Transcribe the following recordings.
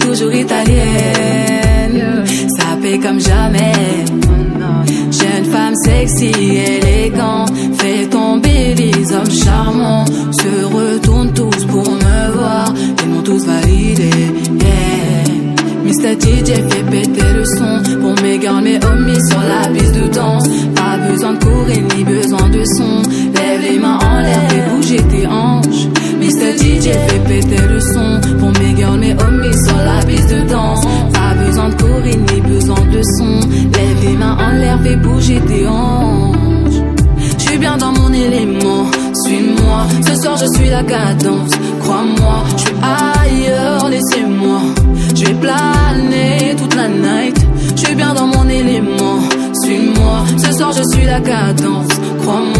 toujours italienne. Sapée comme jamais. Jeune femme sexy, élégant. Fais tomber les hommes charmants. Se retournent tous pour me voir. Ils m'ont tous validé. Yeah. Mr. DJ fait péter le son. Pour mes gars, mes sur la piste de danse. Pas besoin de courir, ni besoin de son. Lève les mains en l'air, fais bouger tes hanches. Mr. DJ fait péter le son. Cadence, crois-moi. Je suis ailleurs, laissez-moi. Je vais planer toute la night. Je suis bien dans mon élément, suis-moi. Ce soir je suis la cadence, crois-moi.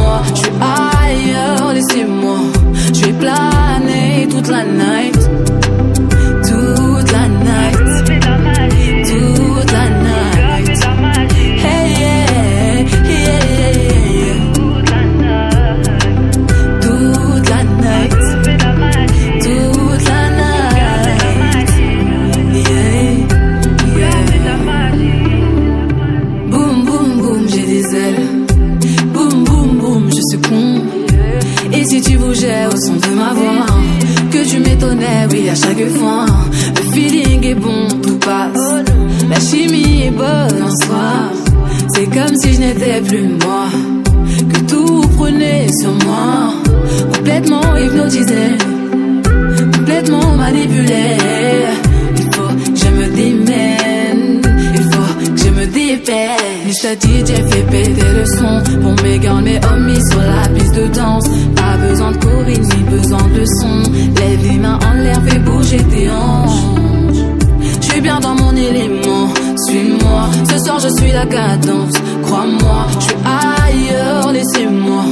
Oui, à chaque fois. Le feeling est bon, tout passe. La chimie est bonne en soi. C'est comme si je n'étais plus moi. Que tout prenait sur moi. Complètement hypnotisé. Complètement manipulé. Il faut que je me démène. Il faut que je me dépêche. Mr. DJ fait péter le son. Pour mes gars, mes homies sur la piste de danse. Pas besoin de courir ni besoin de son. Suis la cadence, crois-moi. Je suis ailleurs, laissez-moi.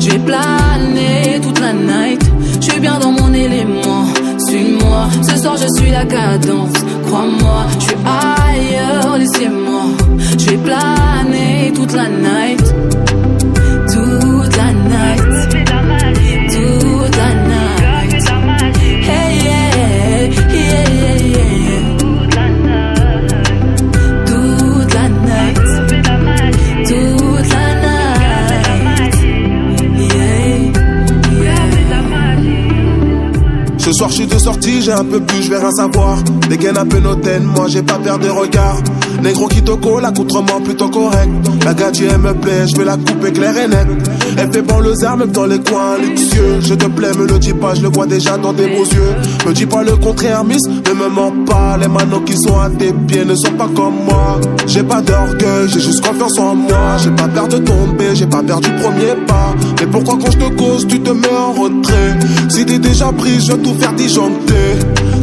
Je vais planer toute la night. Je suis bien dans mon élément, suis-moi. Ce soir je suis la cadence, crois-moi. Je suis ailleurs, laissez-moi. Je vais planer toute la night. Soir je suis de sortie, j'ai un peu bu, je vais rien savoir. Des gaines un peu notaines, moi j'ai pas peur de regard. Négro qui te colle, accoutrement plutôt correct. La gadget elle me plaît, je vais la couper claire et nette. Elle fait bon le même dans les coins luxueux. Je te plais, me le dis pas, je le vois déjà dans tes beaux yeux. Me dis pas le contraire, miss, ne me mens pas. Les manos qui sont à tes pieds ne sont pas comme moi. J'ai pas d'orgueil, j'ai juste confiance en moi. J'ai pas peur de tomber, j'ai pas peur du premier pas. Mais pourquoi quand je te cause, tu te mets en retrait? Si t'es déjà pris, je vais tout faire disjoncter.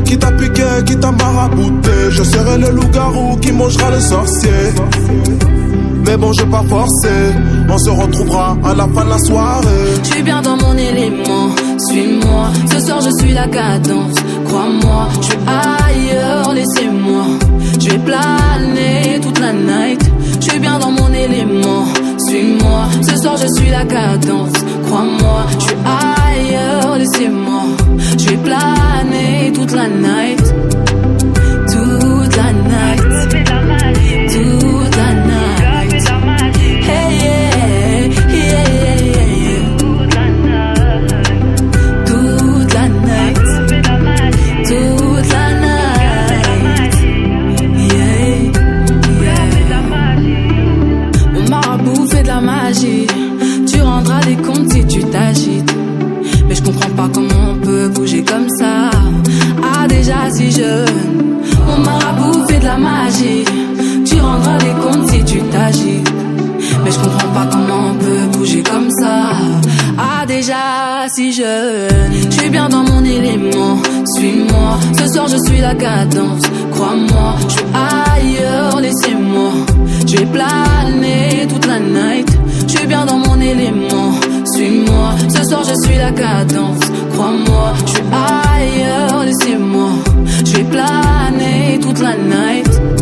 Qui t'a piqué, qui t'a marabouté? Je serai le loup-garou qui mangera le sorcier. Mais bon, je pas forcer. On se retrouvera à la fin de la soirée. Je suis bien dans mon élément, suis-moi. Ce soir je suis la cadence, crois-moi. Je suis ailleurs, laissez-moi. Je vais planer toute la night. Je suis bien dans mon élément, suis-moi. Ce soir je suis la cadence, Mon marabout fait de la magie. Tu rendras des comptes si tu t'agites. Mais je comprends pas comment on peut bouger comme ça. Ah, déjà si jeune. Je suis bien dans mon élément. Suis-moi. Ce soir je suis la cadence. Crois-moi. Je suis ailleurs, laissez-moi. Je vais planer toute la night. Je suis bien dans mon élément. Suis-moi. Ce soir je suis la cadence. Crois-moi. Je suis ailleurs, laissez-moi. Je vais planer toute la night.